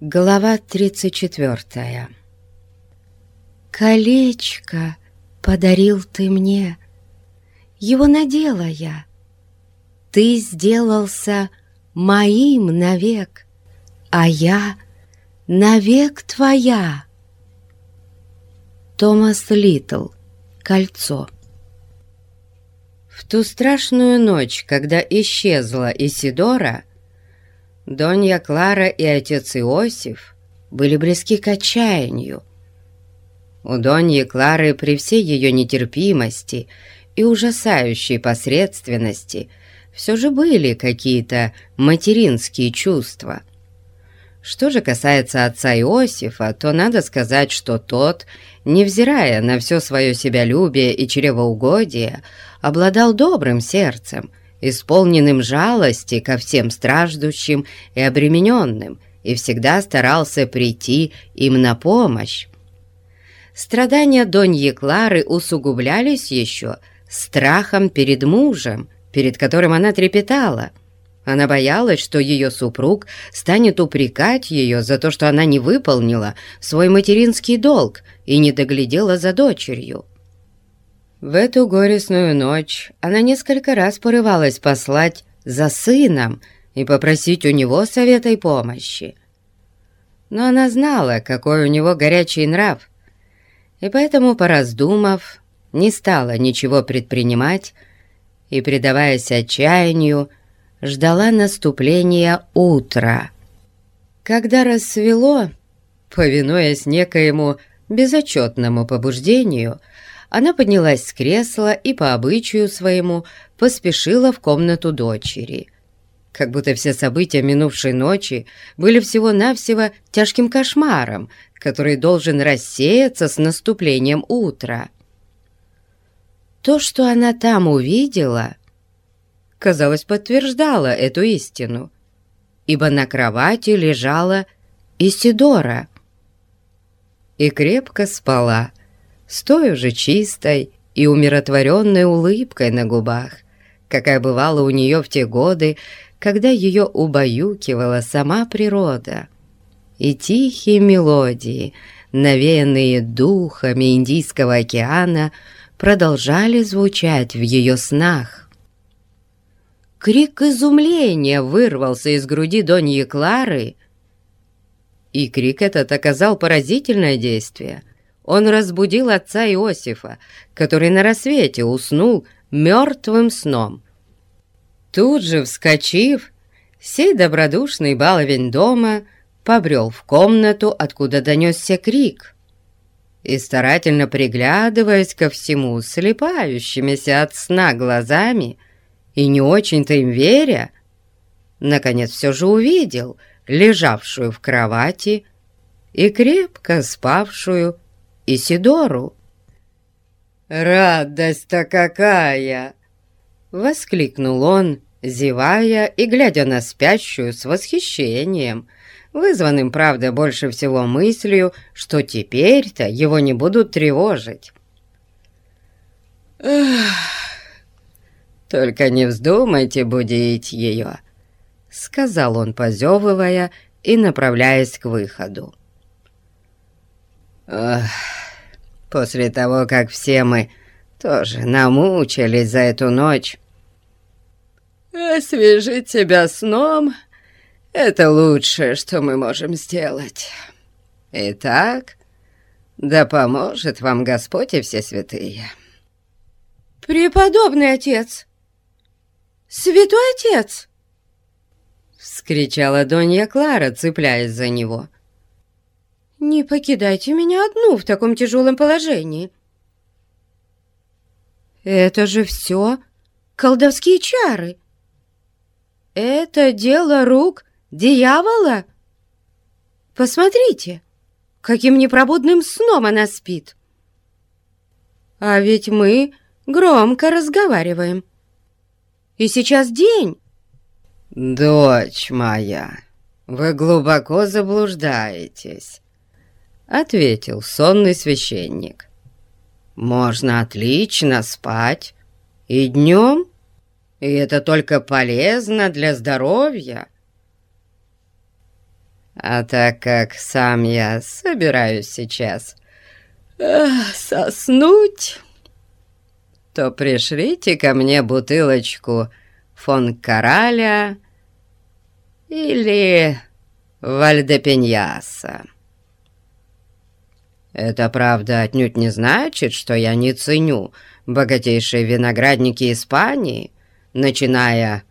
Глава 34 «Колечко подарил ты мне, его надела я. Ты сделался моим навек, а я навек твоя». Томас Литл. Кольцо. В ту страшную ночь, когда исчезла Исидора, Донья Клара и отец Иосиф были близки к отчаянию. У Доньи Клары при всей ее нетерпимости и ужасающей посредственности все же были какие-то материнские чувства. Что же касается отца Иосифа, то надо сказать, что тот, невзирая на все свое себялюбие и чревоугодие, обладал добрым сердцем – исполненным жалости ко всем страждущим и обремененным, и всегда старался прийти им на помощь. Страдания Доньи Клары усугублялись еще страхом перед мужем, перед которым она трепетала. Она боялась, что ее супруг станет упрекать ее за то, что она не выполнила свой материнский долг и не доглядела за дочерью. В эту горестную ночь она несколько раз порывалась послать за сыном и попросить у него совета и помощи. Но она знала, какой у него горячий нрав, и поэтому, пораздумав, не стала ничего предпринимать и, предаваясь отчаянию, ждала наступления утра. Когда рассвело, повинуясь некоему безотчетному побуждению, она поднялась с кресла и по обычаю своему поспешила в комнату дочери. Как будто все события минувшей ночи были всего-навсего тяжким кошмаром, который должен рассеяться с наступлением утра. То, что она там увидела, казалось, подтверждало эту истину, ибо на кровати лежала Исидора и крепко спала, с той же чистой и умиротворенной улыбкой на губах, какая бывала у нее в те годы, когда ее убаюкивала сама природа. И тихие мелодии, навеянные духами Индийского океана, продолжали звучать в ее снах. Крик изумления вырвался из груди Доньи Клары, и крик этот оказал поразительное действие он разбудил отца Иосифа, который на рассвете уснул мертвым сном. Тут же, вскочив, сей добродушный баловень дома побрел в комнату, откуда донесся крик, и, старательно приглядываясь ко всему слепающимися от сна глазами и не очень-то им веря, наконец все же увидел лежавшую в кровати и крепко спавшую Исидору. «Радость-то какая!» — воскликнул он, зевая и глядя на спящую с восхищением, вызванным, правда, больше всего мыслью, что теперь-то его не будут тревожить. «Ах, только не вздумайте будить ее», — сказал он, позевывая и направляясь к выходу. «Ах...» после того, как все мы тоже намучились за эту ночь. Освежить себя сном — это лучшее, что мы можем сделать. Итак, да поможет вам Господь и все святые. «Преподобный отец! Святой отец!» — вскричала Донья Клара, цепляясь за него — не покидайте меня одну в таком тяжелом положении. Это же все колдовские чары. Это дело рук дьявола. Посмотрите, каким непробудным сном она спит. А ведь мы громко разговариваем. И сейчас день. Дочь моя, вы глубоко заблуждаетесь ответил сонный священник. «Можно отлично спать и днем, и это только полезно для здоровья. А так как сам я собираюсь сейчас эх, соснуть, то пришлите ко мне бутылочку фон Кораля или Вальдепеньяса. Это, правда, отнюдь не значит, что я не ценю богатейшие виноградники Испании, начиная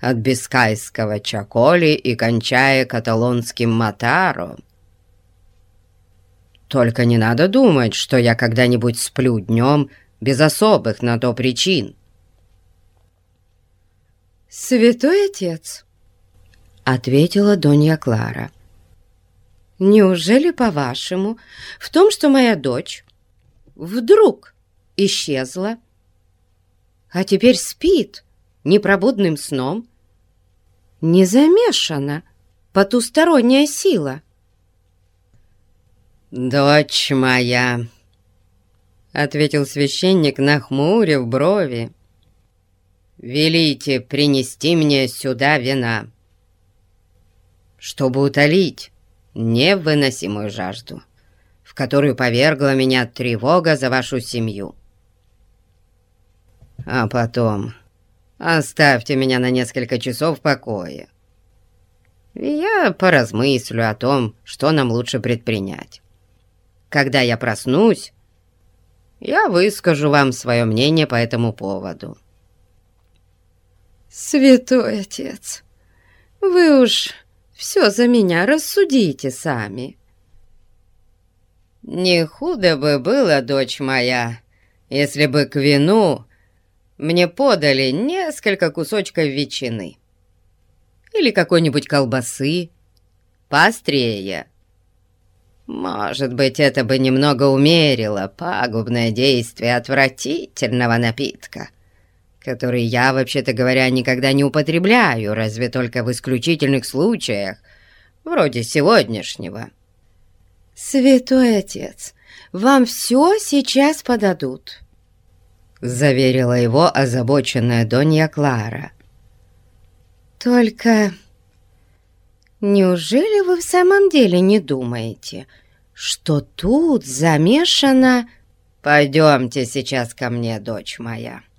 от бискайского чаколи и кончая каталонским матаро. Только не надо думать, что я когда-нибудь сплю днем без особых на то причин. «Святой отец», — ответила Донья Клара, — Неужели, по-вашему, в том, что моя дочь вдруг исчезла, а теперь спит непробудным сном, не замешана потусторонняя сила? «Дочь моя», — ответил священник, нахмурив брови, — «велите принести мне сюда вина, чтобы утолить невыносимую жажду, в которую повергла меня тревога за вашу семью. А потом оставьте меня на несколько часов в покое. И я поразмыслю о том, что нам лучше предпринять. Когда я проснусь, я выскажу вам свое мнение по этому поводу. «Святой отец, вы уж все за меня рассудите сами». «Не худо бы было, дочь моя, если бы к вину мне подали несколько кусочков ветчины или какой-нибудь колбасы, поострее. Может быть, это бы немного умерило пагубное действие отвратительного напитка, который я, вообще-то говоря, никогда не употребляю, разве только в исключительных случаях, вроде сегодняшнего. «Святой отец, вам все сейчас подадут», — заверила его озабоченная Донья Клара. «Только неужели вы в самом деле не думаете, что тут замешано...» «Пойдемте сейчас ко мне, дочь моя», —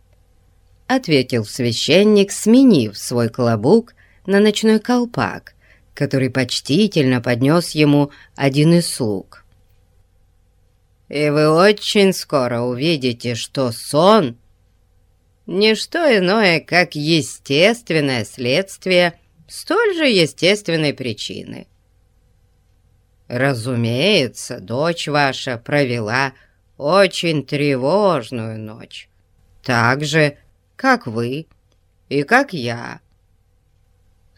ответил священник, сменив свой клобук на ночной колпак, который почтительно поднес ему один из слуг. «И вы очень скоро увидите, что сон — не что иное, как естественное следствие столь же естественной причины. Разумеется, дочь ваша провела очень тревожную ночь, так же, как вы и как я.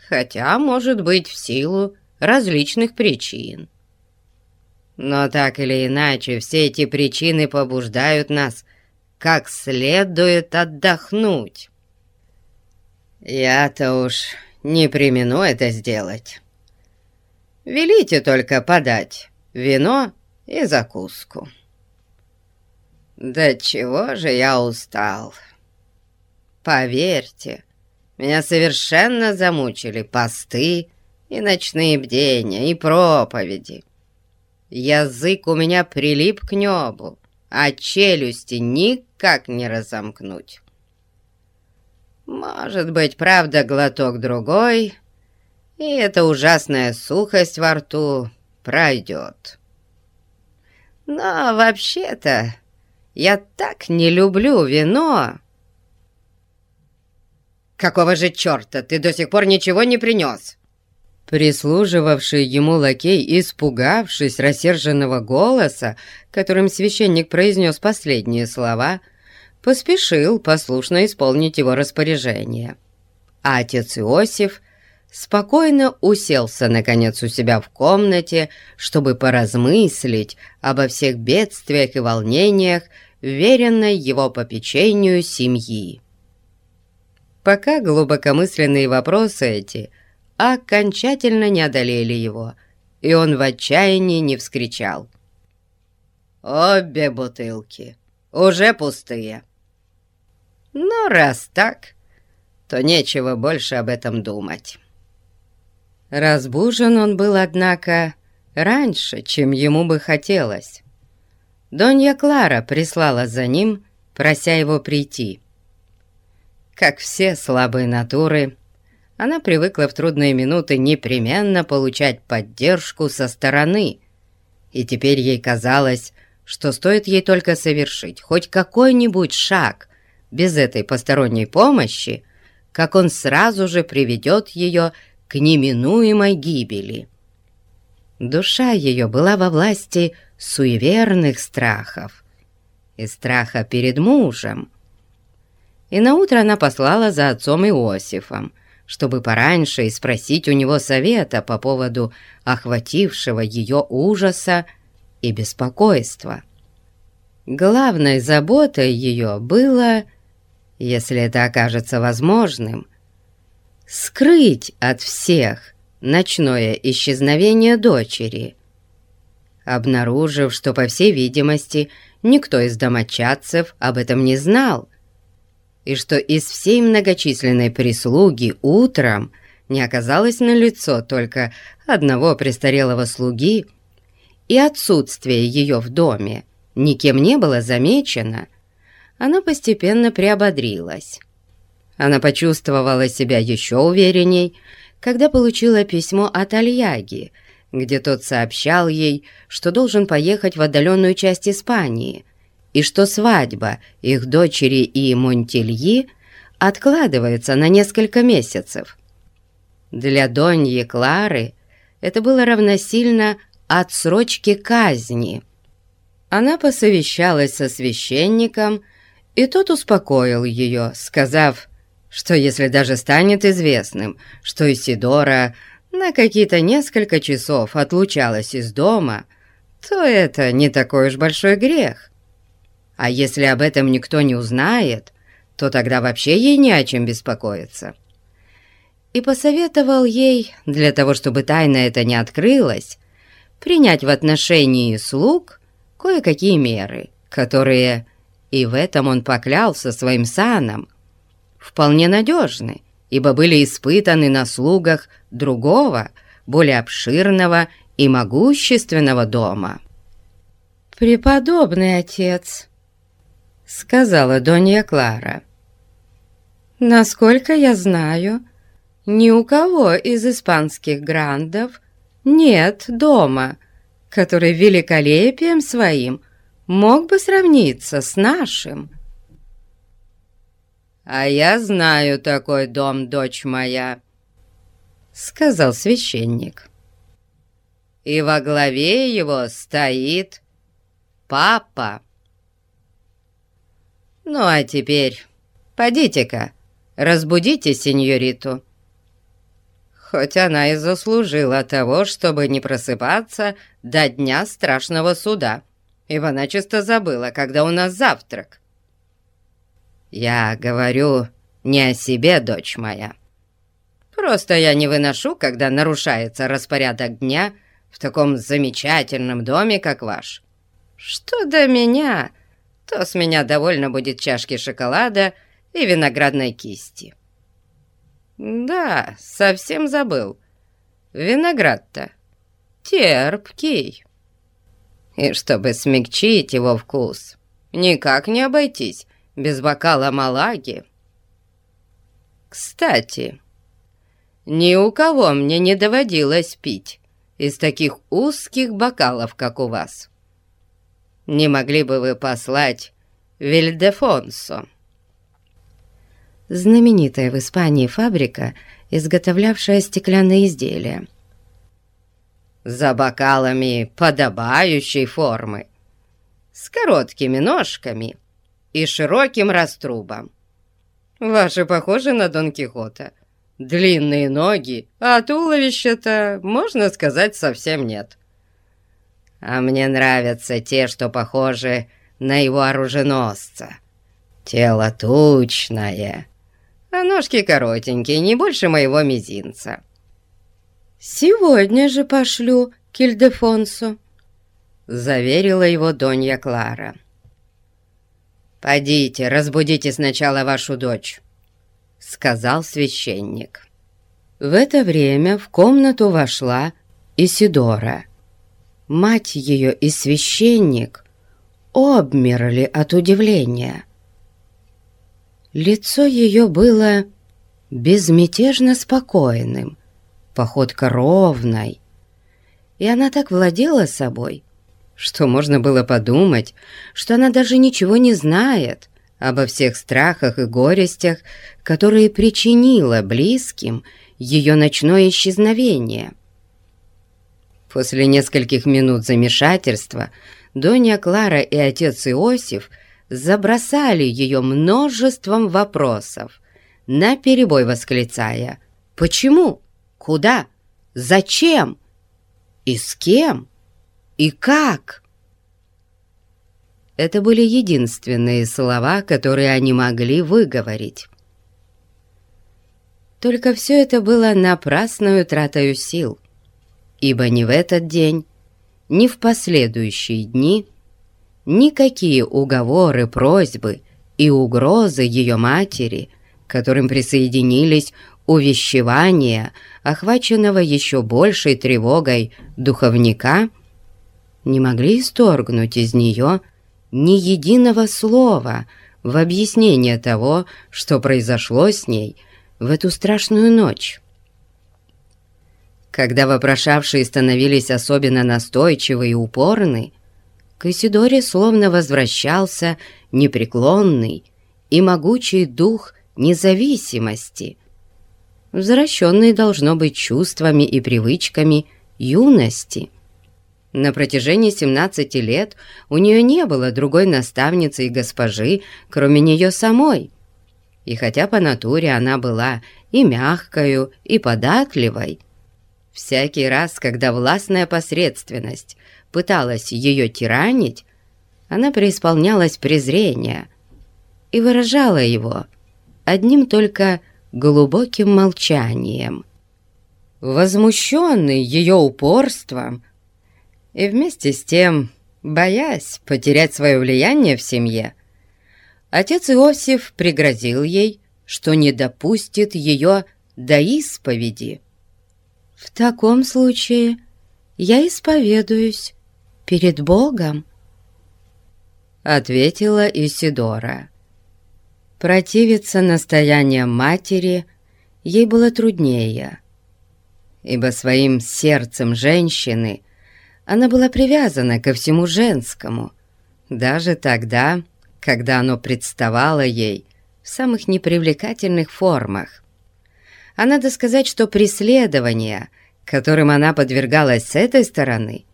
Хотя, может быть, в силу различных причин. Но так или иначе, все эти причины побуждают нас как следует отдохнуть. Я-то уж не примену это сделать. Велите только подать вино и закуску. Да чего же я устал!» Поверьте, меня совершенно замучили посты и ночные бдения, и проповеди. Язык у меня прилип к небу, а челюсти никак не разомкнуть. Может быть, правда, глоток другой, и эта ужасная сухость во рту пройдет. Но вообще-то я так не люблю вино, «Какого же черта ты до сих пор ничего не принес?» Прислуживавший ему лакей, испугавшись рассерженного голоса, которым священник произнес последние слова, поспешил послушно исполнить его распоряжение. А отец Иосиф спокойно уселся, наконец, у себя в комнате, чтобы поразмыслить обо всех бедствиях и волнениях, веренной его попечению семьи пока глубокомысленные вопросы эти окончательно не одолели его, и он в отчаянии не вскричал. «Обе бутылки уже пустые. Но раз так, то нечего больше об этом думать». Разбужен он был, однако, раньше, чем ему бы хотелось. Донья Клара прислала за ним, прося его прийти. Как все слабые натуры, она привыкла в трудные минуты непременно получать поддержку со стороны, и теперь ей казалось, что стоит ей только совершить хоть какой-нибудь шаг без этой посторонней помощи, как он сразу же приведет ее к неминуемой гибели. Душа ее была во власти суеверных страхов и страха перед мужем. И наутро она послала за отцом Иосифом, чтобы пораньше и спросить у него совета по поводу охватившего ее ужаса и беспокойства. Главной заботой ее было, если это окажется возможным, скрыть от всех ночное исчезновение дочери. Обнаружив, что, по всей видимости, никто из домочадцев об этом не знал, и что из всей многочисленной прислуги утром не оказалось на лицо только одного престарелого слуги, и отсутствие ее в доме никем не было замечено, она постепенно приободрилась. Она почувствовала себя еще уверенней, когда получила письмо от Альяги, где тот сообщал ей, что должен поехать в отдаленную часть Испании – и что свадьба их дочери и Монтельи откладывается на несколько месяцев. Для Доньи Клары это было равносильно отсрочке казни. Она посовещалась со священником, и тот успокоил ее, сказав, что если даже станет известным, что Исидора на какие-то несколько часов отлучалась из дома, то это не такой уж большой грех. А если об этом никто не узнает, то тогда вообще ей не о чем беспокоиться. И посоветовал ей, для того чтобы тайна эта не открылась, принять в отношении слуг кое-какие меры, которые, и в этом он поклялся своим саном, вполне надежны, ибо были испытаны на слугах другого, более обширного и могущественного дома. «Преподобный отец», сказала Донья Клара. «Насколько я знаю, ни у кого из испанских грандов нет дома, который великолепием своим мог бы сравниться с нашим». «А я знаю такой дом, дочь моя», — сказал священник. «И во главе его стоит папа». «Ну а теперь подите-ка, разбудите сеньориту». Хоть она и заслужила того, чтобы не просыпаться до дня страшного суда, ибо начисто забыла, когда у нас завтрак. Я говорю не о себе, дочь моя. Просто я не выношу, когда нарушается распорядок дня в таком замечательном доме, как ваш. Что до меня, то с меня довольно будет чашки шоколада и виноградной кисти. Да, совсем забыл. Виноград-то терпкий. И чтобы смягчить его вкус, никак не обойтись без бокала малаги. Кстати, ни у кого мне не доводилось пить из таких узких бокалов, как у вас. Не могли бы вы послать Вильдефонсо?» Знаменитая в Испании фабрика, изготовлявшая стеклянные изделия. «За бокалами подобающей формы, с короткими ножками и широким раструбом. Ваши похожи на Дон Кихота. Длинные ноги, а туловища-то, можно сказать, совсем нет. А мне нравятся те, что похожи на его оруженосца. Тело тучное, а ножки коротенькие, не больше моего мизинца. «Сегодня же пошлю Кильдефонсу», — заверила его Донья Клара. «Подите, разбудите сначала вашу дочь», — сказал священник. В это время в комнату вошла Исидора. Мать ее и священник обмерли от удивления. Лицо ее было безмятежно спокойным, походка ровной, и она так владела собой, что можно было подумать, что она даже ничего не знает обо всех страхах и горестях, которые причинило близким ее ночное исчезновение. После нескольких минут замешательства Донья Клара и отец Иосиф забросали ее множеством вопросов, наперебой восклицая «Почему? Куда? Зачем? И с кем? И как?» Это были единственные слова, которые они могли выговорить. Только все это было напрасную тратою сил, ибо ни в этот день, ни в последующие дни никакие уговоры, просьбы и угрозы ее матери, к которым присоединились увещевания, охваченного еще большей тревогой духовника, не могли исторгнуть из нее ни единого слова в объяснение того, что произошло с ней в эту страшную ночь. Когда вопрошавшие становились особенно настойчивы и упорны, к Исидоре словно возвращался непреклонный и могучий дух независимости, возвращенный, должно быть, чувствами и привычками юности – на протяжении 17 лет у нее не было другой наставницы и госпожи, кроме нее самой. И хотя по натуре она была и мягкою, и податливой, всякий раз, когда властная посредственность пыталась ее тиранить, она преисполнялась презрения и выражала его одним только глубоким молчанием. Возмущенный ее упорством, и вместе с тем, боясь потерять свое влияние в семье, отец Иосиф пригрозил ей, что не допустит ее до исповеди. «В таком случае я исповедуюсь перед Богом», — ответила Исидора. Противиться настояниям матери ей было труднее, ибо своим сердцем женщины она была привязана ко всему женскому, даже тогда, когда оно представало ей в самых непривлекательных формах. А надо сказать, что преследования, которым она подвергалась с этой стороны,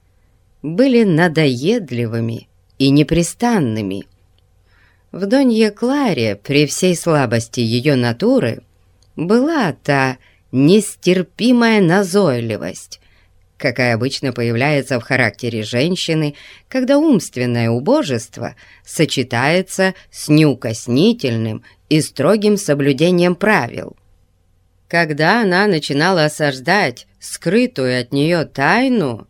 были надоедливыми и непрестанными. В Донье Кларе, при всей слабости ее натуры, была та нестерпимая назойливость, какая обычно появляется в характере женщины, когда умственное убожество сочетается с неукоснительным и строгим соблюдением правил. Когда она начинала осаждать скрытую от нее тайну,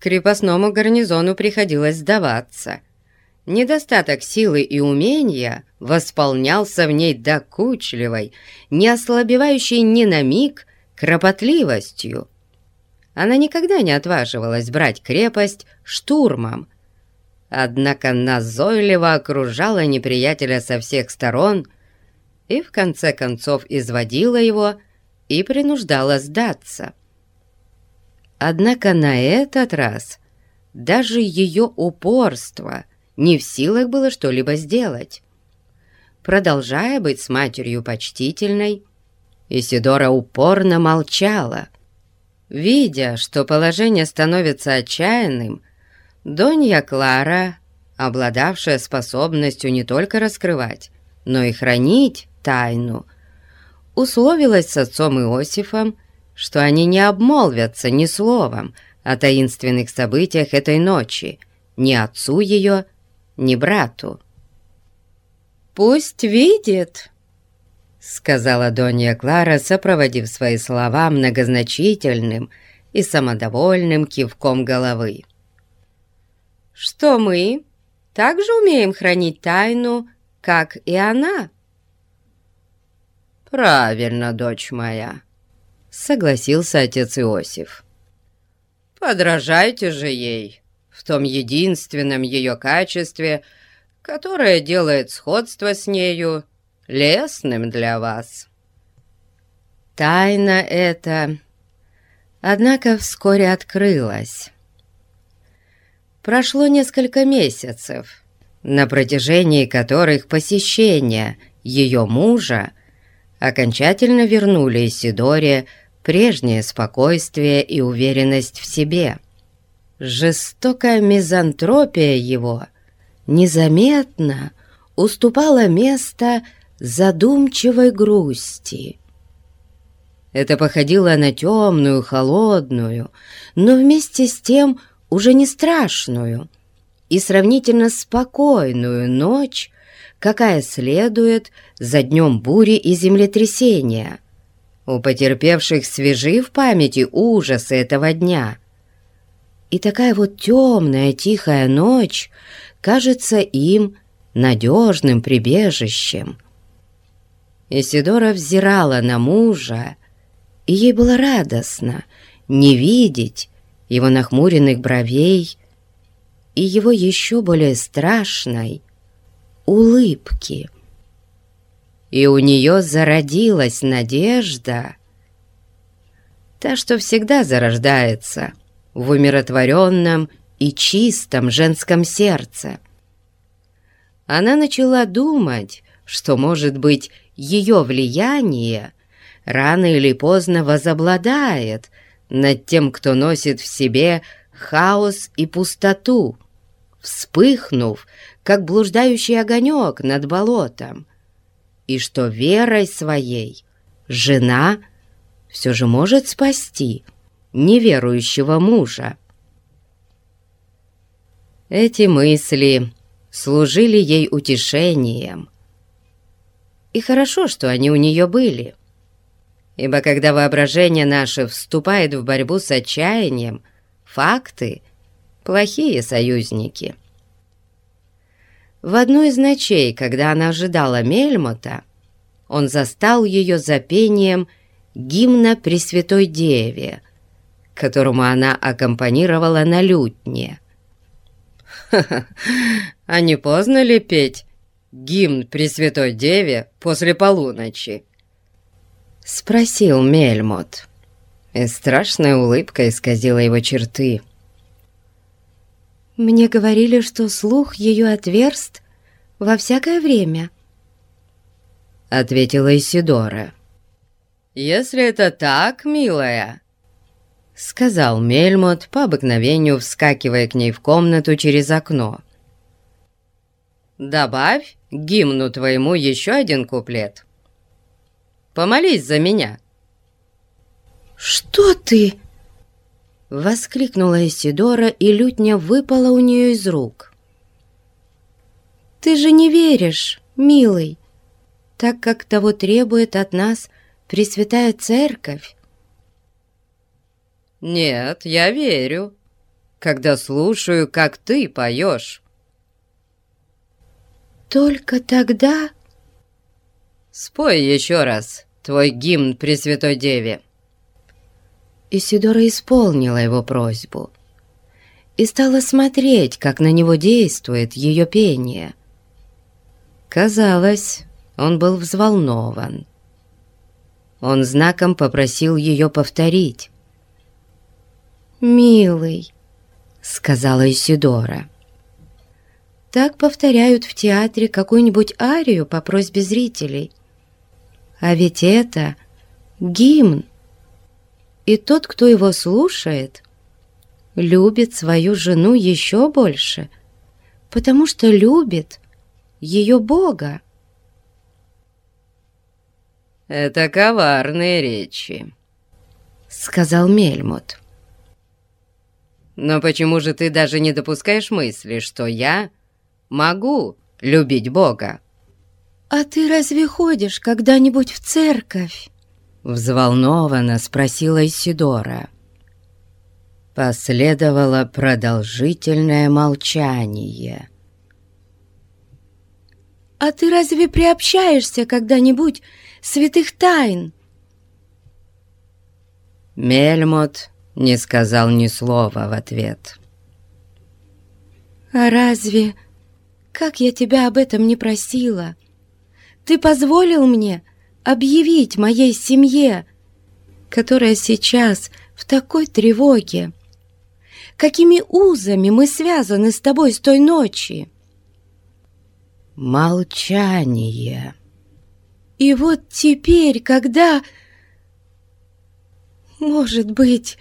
крепостному гарнизону приходилось сдаваться. Недостаток силы и умения восполнялся в ней докучливой, не ослабевающей ни на миг кропотливостью. Она никогда не отваживалась брать крепость штурмом, однако назойливо окружала неприятеля со всех сторон и в конце концов изводила его и принуждала сдаться. Однако на этот раз даже ее упорство не в силах было что-либо сделать. Продолжая быть с матерью почтительной, Исидора упорно молчала — Видя, что положение становится отчаянным, Донья Клара, обладавшая способностью не только раскрывать, но и хранить тайну, условилась с отцом Иосифом, что они не обмолвятся ни словом о таинственных событиях этой ночи, ни отцу ее, ни брату. «Пусть видит», сказала Донья Клара, сопроводив свои слова многозначительным и самодовольным кивком головы. «Что мы также умеем хранить тайну, как и она?» «Правильно, дочь моя», согласился отец Иосиф. «Подражайте же ей в том единственном ее качестве, которое делает сходство с нею лесным для вас». Тайна эта, однако, вскоре открылась. Прошло несколько месяцев, на протяжении которых посещения ее мужа окончательно вернули Исидоре прежнее спокойствие и уверенность в себе. Жестокая мизантропия его незаметно уступала место задумчивой грусти. Это походило на темную, холодную, но вместе с тем уже не страшную и сравнительно спокойную ночь, какая следует за днем бури и землетрясения. У потерпевших свежи в памяти ужасы этого дня. И такая вот темная тихая ночь кажется им надежным прибежищем. Исидора взирала на мужа, и ей было радостно не видеть его нахмуренных бровей и его еще более страшной улыбки. И у нее зародилась надежда, та, что всегда зарождается в умиротворенном и чистом женском сердце. Она начала думать, что, может быть, ее влияние рано или поздно возобладает над тем, кто носит в себе хаос и пустоту, вспыхнув как блуждающий огонек над болотом, и что верой своей жена все же может спасти неверующего мужа. Эти мысли служили ей утешением. И хорошо, что они у нее были. Ибо когда воображение наше вступает в борьбу с отчаянием, факты — плохие союзники — в одну из ночей, когда она ожидала Мельмота, он застал ее за пением гимна Пресвятой Деве, которому она аккомпанировала на лютне. «Ха-ха, а не поздно ли петь гимн Пресвятой Деве после полуночи?» — спросил Мельмот. И страшная улыбка исказила его черты. Мне говорили, что слух ее отверст во всякое время. Ответила Исидора. «Если это так, милая», — сказал Мельмот, по обыкновению вскакивая к ней в комнату через окно. «Добавь гимну твоему еще один куплет. Помолись за меня». «Что ты?» Воскликнула Исидора, и лютня выпала у нее из рук. «Ты же не веришь, милый, так как того требует от нас Пресвятая Церковь». «Нет, я верю, когда слушаю, как ты поешь». «Только тогда...» «Спой еще раз твой гимн Пресвятой Деве». Исидора исполнила его просьбу и стала смотреть, как на него действует ее пение. Казалось, он был взволнован. Он знаком попросил ее повторить. «Милый», — сказала Исидора, — «так повторяют в театре какую-нибудь арию по просьбе зрителей. А ведь это гимн и тот, кто его слушает, любит свою жену еще больше, потому что любит ее Бога. «Это коварные речи», — сказал Мельмут. «Но почему же ты даже не допускаешь мысли, что я могу любить Бога?» «А ты разве ходишь когда-нибудь в церковь?» Взволнованно спросила Исидора. Последовало продолжительное молчание. «А ты разве приобщаешься когда-нибудь святых тайн?» Мельмот не сказал ни слова в ответ. «А разве, как я тебя об этом не просила, ты позволил мне объявить моей семье, которая сейчас в такой тревоге, какими узами мы связаны с тобой с той ночи?» Молчание. И вот теперь, когда... Может быть...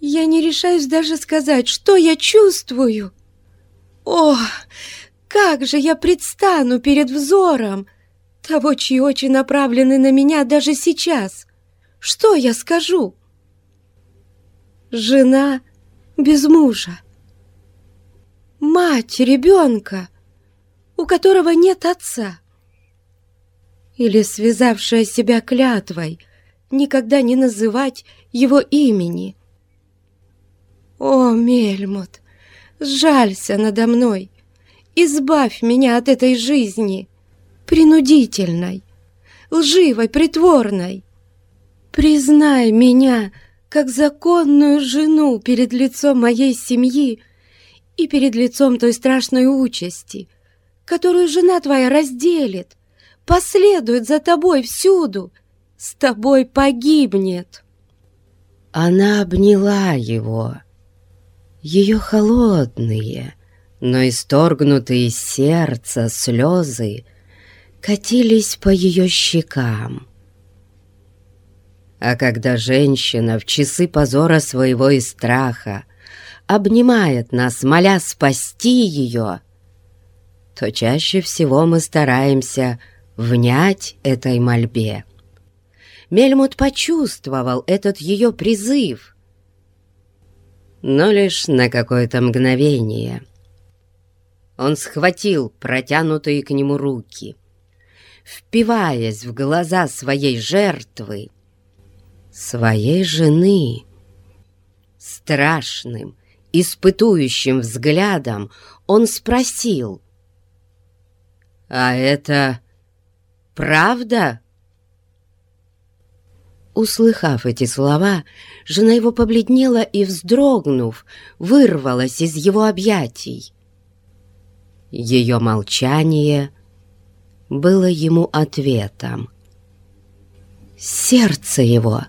Я не решаюсь даже сказать, что я чувствую. О, как же я предстану перед взором того, чьи очи направлены на меня даже сейчас. Что я скажу? Жена без мужа. Мать ребенка, у которого нет отца или связавшая себя клятвой никогда не называть его имени. О, Мельмут, сжалься надо мной, избавь меня от этой жизни, принудительной, лживой, притворной. Признай меня как законную жену перед лицом моей семьи и перед лицом той страшной участи, которую жена твоя разделит, последует за тобой всюду, с тобой погибнет. Она обняла его. Ее холодные, но исторгнутые сердца слезы катились по ее щекам. А когда женщина в часы позора своего и страха обнимает нас, моля спасти ее, то чаще всего мы стараемся внять этой мольбе. Мельмут почувствовал этот ее призыв, но лишь на какое-то мгновение. Он схватил протянутые к нему руки, впиваясь в глаза своей жертвы, своей жены. Страшным, испытующим взглядом он спросил, «А это Правда?» Услыхав эти слова, жена его побледнела и, вздрогнув, вырвалась из его объятий. Ее молчание было ему ответом. Сердце его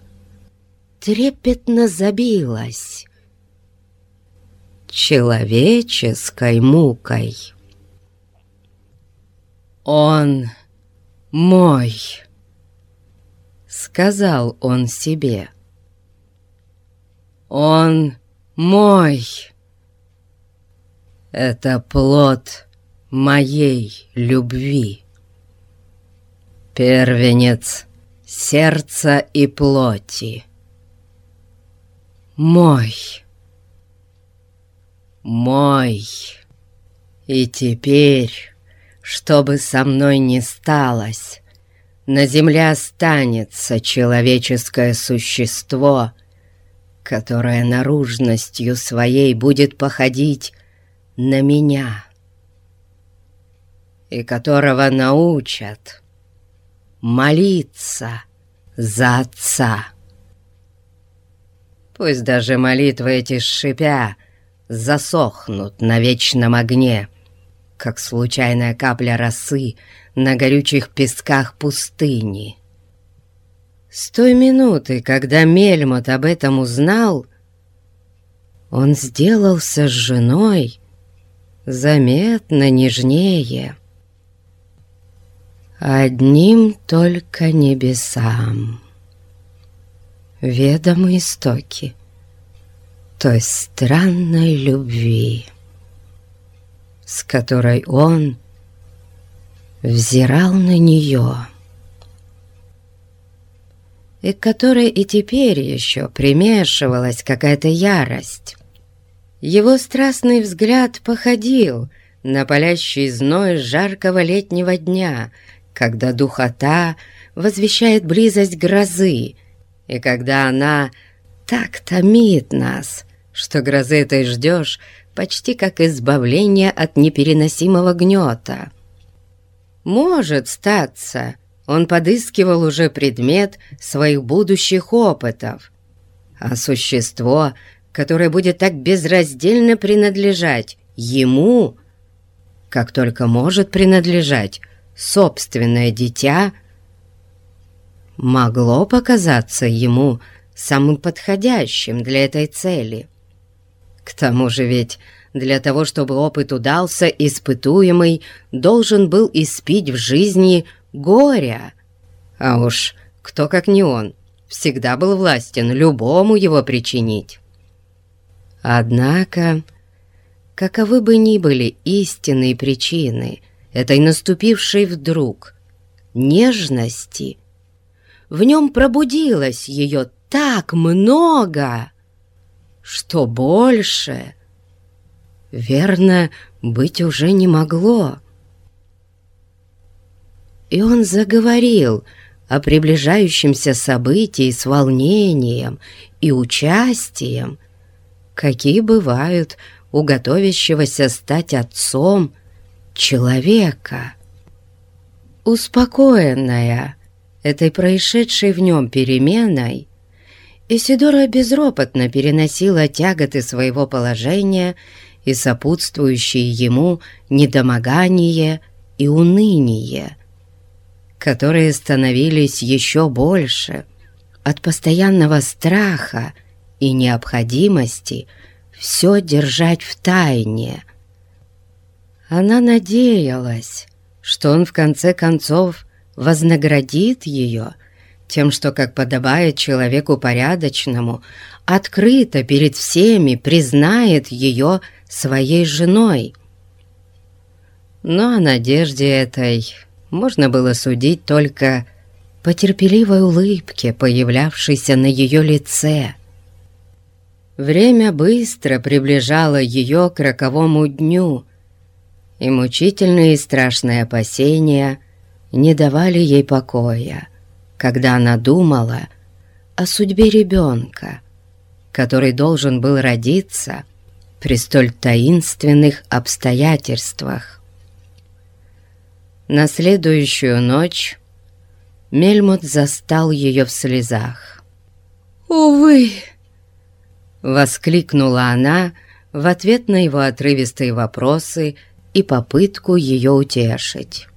трепетно забилось человеческой мукой. Он «Мой!» — сказал он себе. «Он мой!» Это плод моей любви. Первенец сердца и плоти. Мой. Мой. И теперь что бы со мной ни сталось, на земле останется человеческое существо, которое наружностью своей будет походить на меня, и которого научат молиться за отца. Пусть даже молитвы эти шипя засохнут на вечном огне — как случайная капля росы на горючих песках пустыни. С той минуты, когда Мельмот об этом узнал, он сделался с женой заметно нежнее. Одним только небесам ведомы истоки той странной любви с которой он взирал на нее, и к которой и теперь еще примешивалась какая-то ярость. Его страстный взгляд походил на палящий зной жаркого летнего дня, когда духота возвещает близость грозы, и когда она так томит нас, что грозы этой ждешь почти как избавление от непереносимого гнета. Может статься, он подыскивал уже предмет своих будущих опытов, а существо, которое будет так безраздельно принадлежать ему, как только может принадлежать собственное дитя, могло показаться ему самым подходящим для этой цели. К тому же ведь для того, чтобы опыт удался, испытуемый должен был испить в жизни горя. А уж кто, как не он, всегда был властен любому его причинить. Однако, каковы бы ни были истинные причины этой наступившей вдруг нежности, в нем пробудилось ее так много, что больше, верно, быть уже не могло. И он заговорил о приближающемся событии с волнением и участием, какие бывают у готовящегося стать отцом человека. Успокоенная этой происшедшей в нем переменой, Исидора безропотно переносила тяготы своего положения и сопутствующие ему недомогание и уныние которые становились еще больше от постоянного страха и необходимости все держать в тайне. Она надеялась, что он в конце концов вознаградит ее тем, что, как подобает человеку порядочному, открыто перед всеми признает ее своей женой. Но о надежде этой можно было судить только по терпеливой улыбке, появлявшейся на ее лице. Время быстро приближало ее к роковому дню, и мучительные и страшные опасения не давали ей покоя, когда она думала о судьбе ребенка, который должен был родиться при столь таинственных обстоятельствах. На следующую ночь Мельмут застал ее в слезах. «Увы!» — воскликнула она в ответ на его отрывистые вопросы и попытку ее утешить.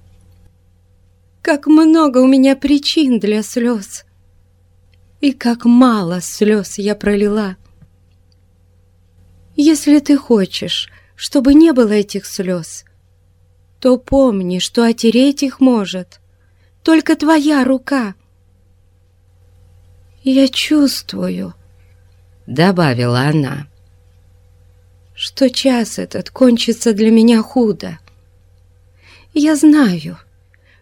«Как много у меня причин для слез! И как мало слез я пролила! Если ты хочешь, чтобы не было этих слез, — то помни, что отереть их может только твоя рука. Я чувствую, — добавила она, — что час этот кончится для меня худо. Я знаю,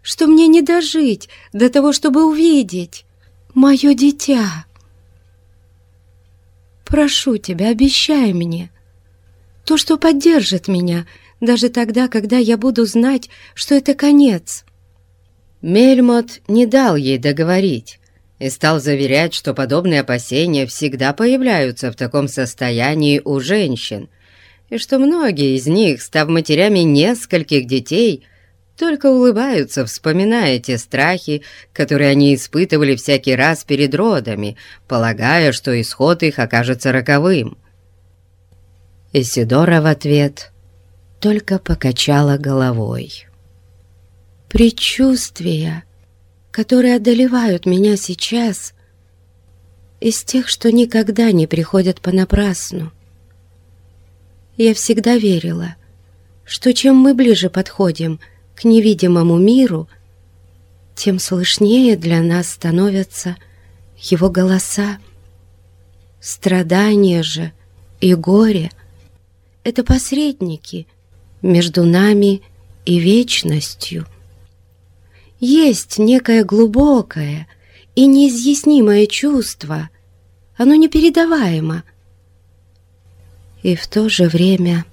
что мне не дожить до того, чтобы увидеть мое дитя. Прошу тебя, обещай мне то, что поддержит меня — даже тогда, когда я буду знать, что это конец». Мельмот не дал ей договорить и стал заверять, что подобные опасения всегда появляются в таком состоянии у женщин, и что многие из них, став матерями нескольких детей, только улыбаются, вспоминая эти страхи, которые они испытывали всякий раз перед родами, полагая, что исход их окажется роковым. Исидора в ответ только покачала головой. Предчувствия, которые одолевают меня сейчас, из тех, что никогда не приходят понапрасну. Я всегда верила, что чем мы ближе подходим к невидимому миру, тем слышнее для нас становятся его голоса. Страдания же и горе — это посредники — между нами и вечностью. Есть некое глубокое и неизъяснимое чувство, оно непередаваемо, и в то же время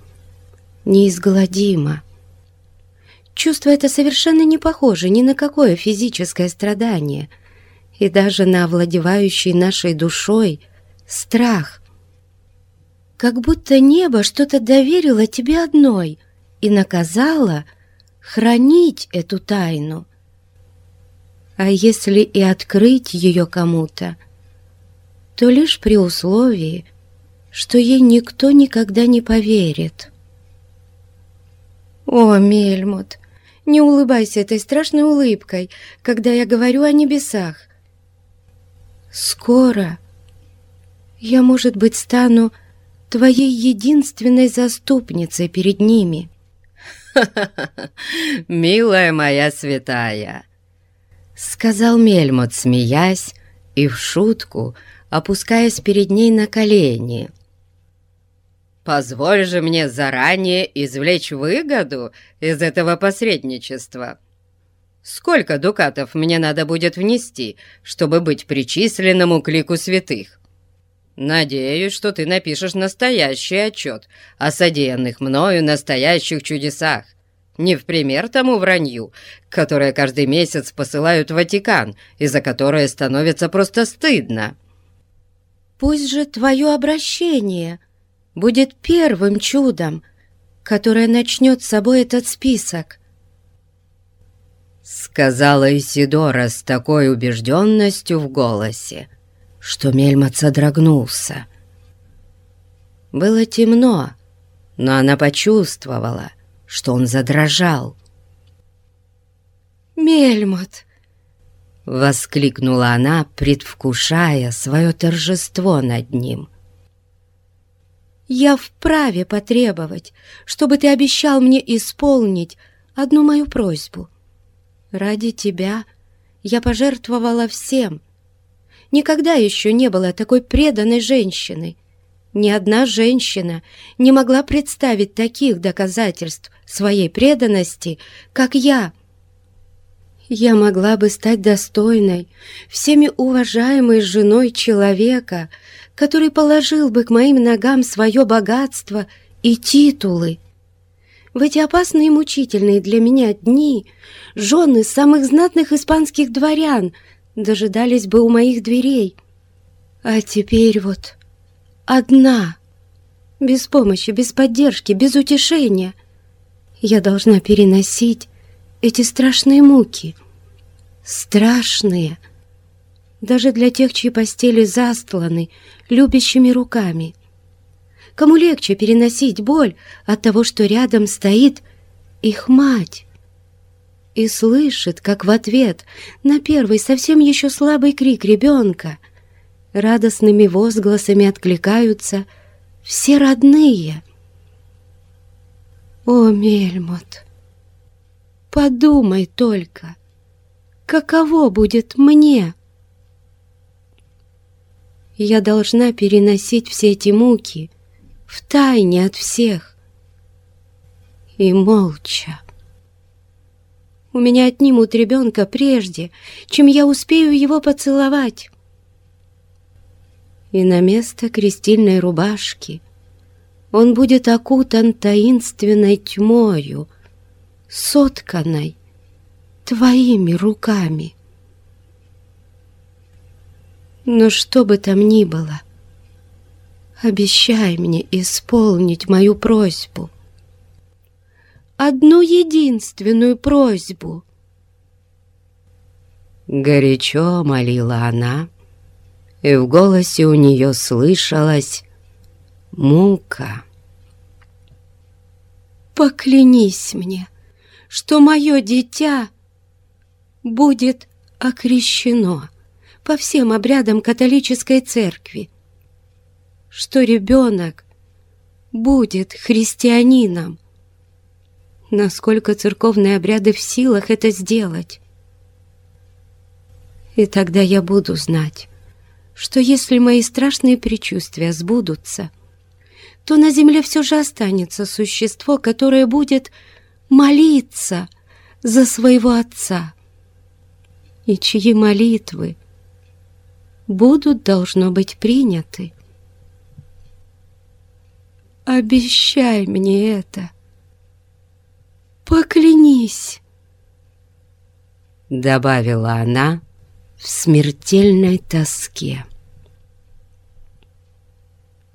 неизгладимо. Чувство это совершенно не похоже ни на какое физическое страдание и даже на овладевающий нашей душой страх. Как будто небо что-то доверило тебе одной, и наказала хранить эту тайну. А если и открыть ее кому-то, то лишь при условии, что ей никто никогда не поверит. «О, Мельмут, не улыбайся этой страшной улыбкой, когда я говорю о небесах. Скоро я, может быть, стану твоей единственной заступницей перед ними». «Милая моя святая!» Сказал Мельмот, смеясь, и в шутку, опускаясь перед ней на колени. «Позволь же мне заранее извлечь выгоду из этого посредничества. Сколько дукатов мне надо будет внести, чтобы быть причисленному к лику святых?» «Надеюсь, что ты напишешь настоящий отчет о содеянных мною настоящих чудесах, не в пример тому вранью, которое каждый месяц посылают в Ватикан, и за которое становится просто стыдно». «Пусть же твое обращение будет первым чудом, которое начнет с собой этот список», сказала Исидора с такой убежденностью в голосе, что Мельмот содрогнулся. Было темно, но она почувствовала, что он задрожал. «Мельмот!» — воскликнула она, предвкушая свое торжество над ним. «Я вправе потребовать, чтобы ты обещал мне исполнить одну мою просьбу. Ради тебя я пожертвовала всем, Никогда еще не было такой преданной женщины. Ни одна женщина не могла представить таких доказательств своей преданности, как я. Я могла бы стать достойной, всеми уважаемой женой человека, который положил бы к моим ногам свое богатство и титулы. В эти опасные и мучительные для меня дни жены самых знатных испанских дворян дожидались бы у моих дверей. А теперь вот одна, без помощи, без поддержки, без утешения. Я должна переносить эти страшные муки. Страшные, даже для тех, чьи постели застланы любящими руками. Кому легче переносить боль от того, что рядом стоит их мать? и слышит, как в ответ на первый совсем еще слабый крик ребенка радостными возгласами откликаются все родные. О, Мельмот, подумай только, каково будет мне? Я должна переносить все эти муки в тайне от всех и молча. У меня отнимут ребенка прежде, чем я успею его поцеловать. И на место крестильной рубашки он будет окутан таинственной тьмою, сотканной твоими руками. Но что бы там ни было, обещай мне исполнить мою просьбу одну единственную просьбу. Горячо молила она, и в голосе у нее слышалась мука. «Поклянись мне, что мое дитя будет окрещено по всем обрядам католической церкви, что ребенок будет христианином, насколько церковные обряды в силах это сделать. И тогда я буду знать, что если мои страшные предчувствия сбудутся, то на земле все же останется существо, которое будет молиться за своего отца, и чьи молитвы будут, должно быть, приняты. Обещай мне это, Поклянись!» Добавила она в смертельной тоске.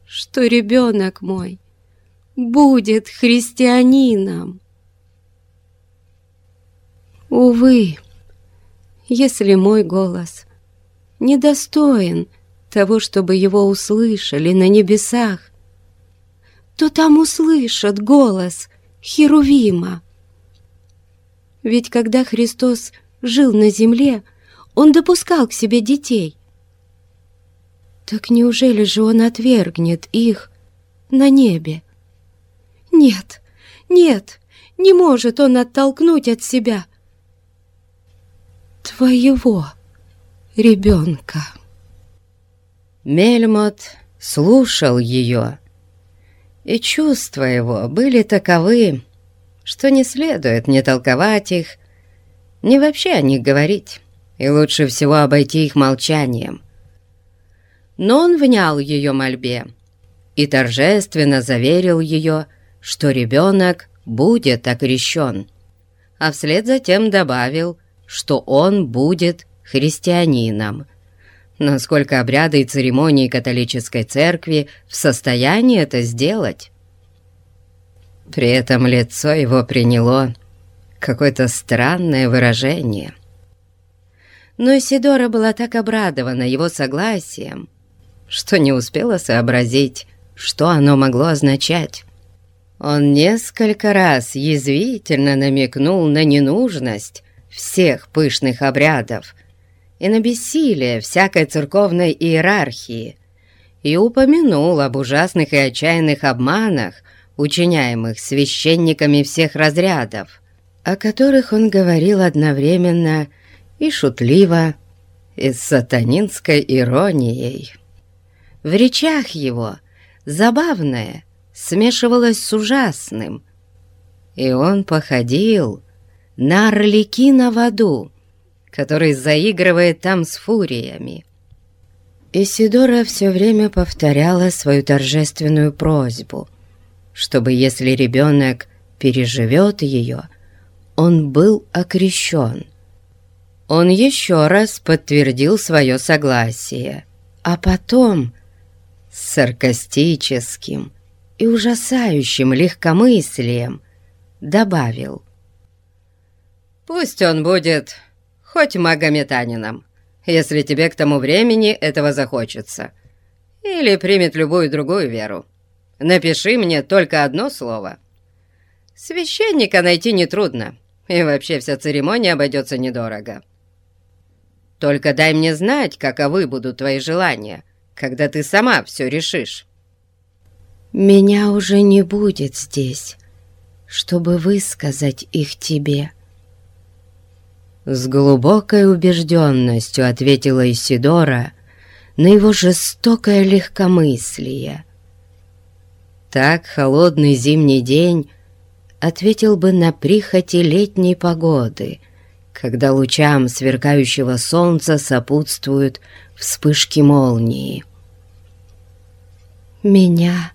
«Что ребенок мой будет христианином!» Увы, если мой голос недостоин того, чтобы его услышали на небесах, то там услышат голос Херувима. Ведь когда Христос жил на земле, Он допускал к себе детей. Так неужели же Он отвергнет их на небе? Нет, нет, не может Он оттолкнуть от себя твоего ребенка. Мельмот слушал ее, и чувства его были таковы, что не следует не толковать их, не вообще о них говорить, и лучше всего обойти их молчанием. Но он внял ее мольбе и торжественно заверил ее, что ребенок будет окрещен, а вслед затем добавил, что он будет христианином, насколько обряды и церемонии католической церкви в состоянии это сделать. При этом лицо его приняло какое-то странное выражение. Но Сидора была так обрадована его согласием, что не успела сообразить, что оно могло означать. Он несколько раз язвительно намекнул на ненужность всех пышных обрядов и на бессилие всякой церковной иерархии и упомянул об ужасных и отчаянных обманах, учиняемых священниками всех разрядов, о которых он говорил одновременно и шутливо, и с сатанинской иронией. В речах его забавное смешивалось с ужасным, и он походил на орликина в аду, который заигрывает там с фуриями. Исидора все время повторяла свою торжественную просьбу, чтобы, если ребенок переживет ее, он был окрещен. Он еще раз подтвердил свое согласие, а потом с саркастическим и ужасающим легкомыслием добавил. «Пусть он будет хоть магометанином, если тебе к тому времени этого захочется, или примет любую другую веру. Напиши мне только одно слово. Священника найти нетрудно, и вообще вся церемония обойдется недорого. Только дай мне знать, каковы будут твои желания, когда ты сама все решишь». «Меня уже не будет здесь, чтобы высказать их тебе», с глубокой убежденностью ответила Исидора на его жестокое легкомыслие. Так холодный зимний день ответил бы на прихоти летней погоды, когда лучам сверкающего солнца сопутствуют вспышки молнии. «Меня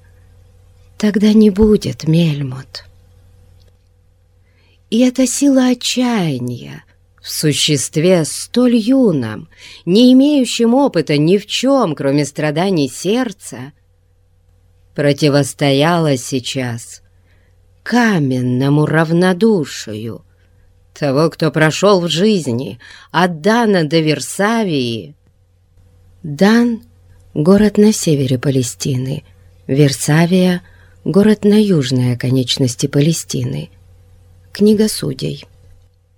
тогда не будет, Мельмот». И эта сила отчаяния, в существе столь юном, не имеющем опыта ни в чем, кроме страданий сердца, противостояла сейчас каменному равнодушию того, кто прошел в жизни от Дана до Версавии. Дан — город на севере Палестины, Версавия — город на южной оконечности Палестины. Книга судей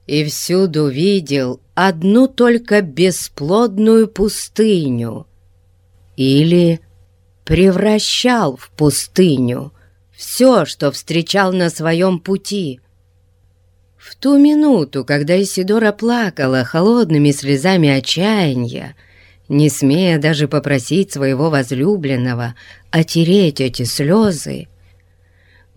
и всюду видел одну только бесплодную пустыню или превращал в пустыню все, что встречал на своем пути. В ту минуту, когда Исидора плакала холодными слезами отчаяния, не смея даже попросить своего возлюбленного отереть эти слезы,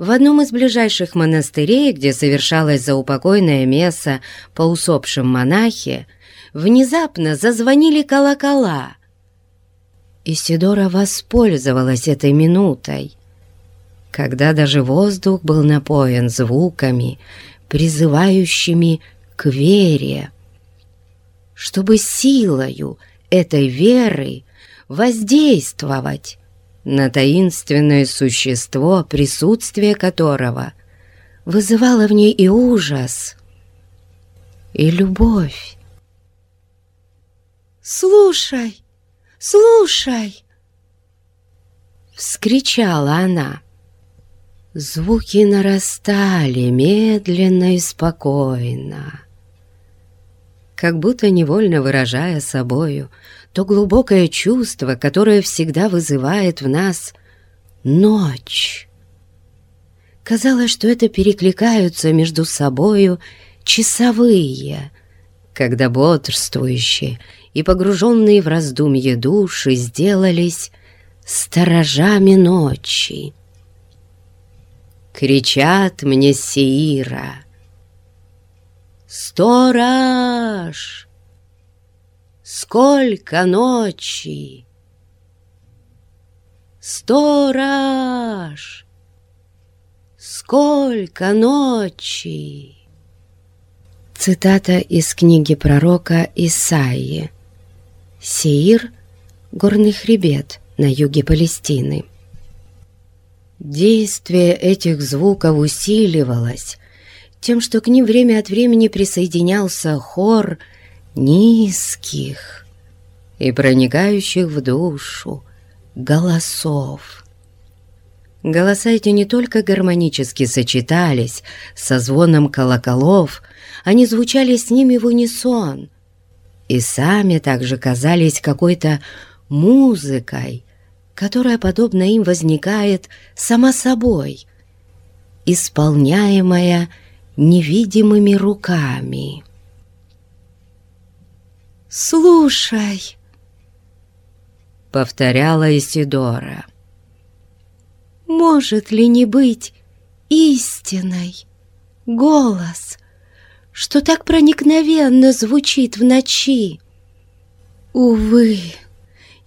в одном из ближайших монастырей, где совершалось заупокойное месса по усопшим монахе, внезапно зазвонили колокола. Исидора воспользовалась этой минутой, когда даже воздух был напоен звуками, призывающими к вере, чтобы силою этой веры воздействовать на таинственное существо, присутствие которого вызывало в ней и ужас, и любовь. «Слушай! Слушай!» Вскричала она. Звуки нарастали медленно и спокойно, как будто невольно выражая собою то глубокое чувство, которое всегда вызывает в нас ночь. Казалось, что это перекликаются между собою часовые, когда бодрствующие и погруженные в раздумье души сделались сторожами ночи кричат мне Сеира. «Сторож! Сколько ночи! Сторож! Сколько ночи!» Цитата из книги пророка Исаии. Сеир — горный хребет на юге Палестины. Действие этих звуков усиливалось тем, что к ним время от времени присоединялся хор низких и проникающих в душу голосов. Голоса эти не только гармонически сочетались со звоном колоколов, они звучали с ними в унисон и сами также казались какой-то музыкой, которая, подобно им, возникает сама собой, исполняемая невидимыми руками. «Слушай!» — повторяла Исидора. «Может ли не быть истиной голос, что так проникновенно звучит в ночи? Увы!»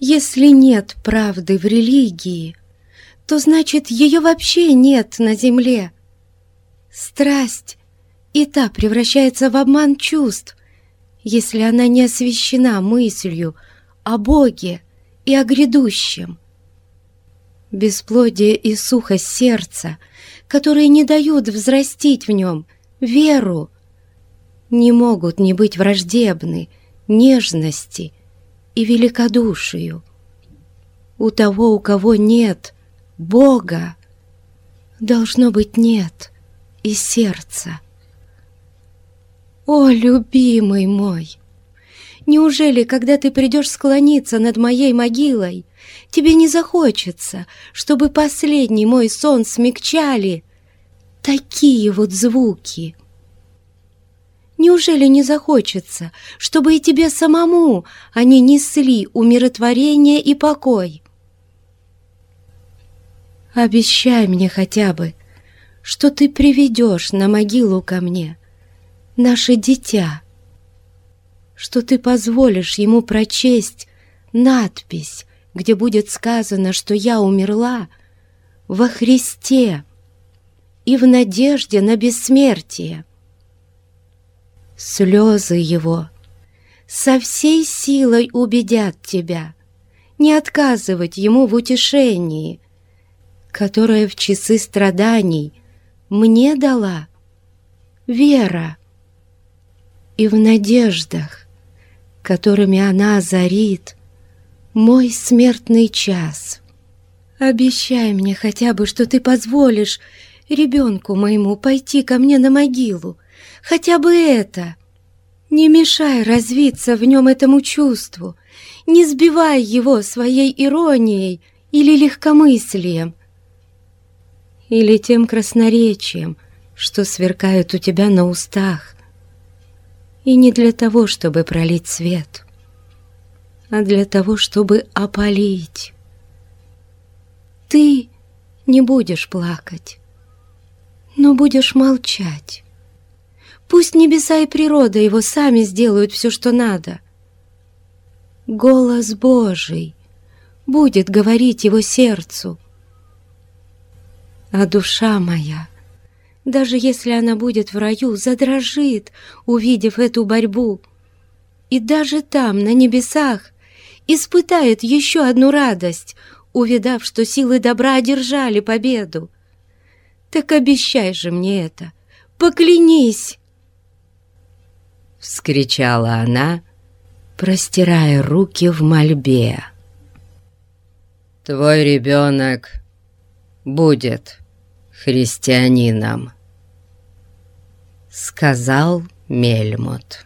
Если нет правды в религии, то значит ее вообще нет на земле. Страсть и та превращается в обман чувств, если она не освящена мыслью о Боге и о грядущем. Бесплодие и сухость сердца, которые не дают взрастить в нем веру, не могут не быть враждебны нежности и великодушию. У того, у кого нет Бога, должно быть нет и сердца. О, любимый мой! Неужели, когда ты придешь склониться над моей могилой, тебе не захочется, чтобы последний мой сон смягчали такие вот звуки?» Неужели не захочется, чтобы и тебе самому они несли умиротворение и покой? Обещай мне хотя бы, что ты приведешь на могилу ко мне наше дитя, что ты позволишь ему прочесть надпись, где будет сказано, что я умерла во Христе и в надежде на бессмертие. Слезы его со всей силой убедят тебя не отказывать ему в утешении, которое в часы страданий мне дала вера и в надеждах, которыми она озарит мой смертный час. Обещай мне хотя бы, что ты позволишь ребенку моему пойти ко мне на могилу, хотя бы это. Не мешай развиться в нем этому чувству, не сбивай его своей иронией или легкомыслием, или тем красноречием, что сверкают у тебя на устах. И не для того, чтобы пролить свет, а для того, чтобы опалить. Ты не будешь плакать, но будешь молчать. Пусть небеса и природа его сами сделают все, что надо. Голос Божий будет говорить его сердцу. А душа моя, даже если она будет в раю, задрожит, увидев эту борьбу. И даже там, на небесах, испытает еще одну радость, увидав, что силы добра одержали победу. Так обещай же мне это, поклянись!» Вскричала она простирая руки в мольбе. «Твой ребенок будет христианином», — сказал Мельмут.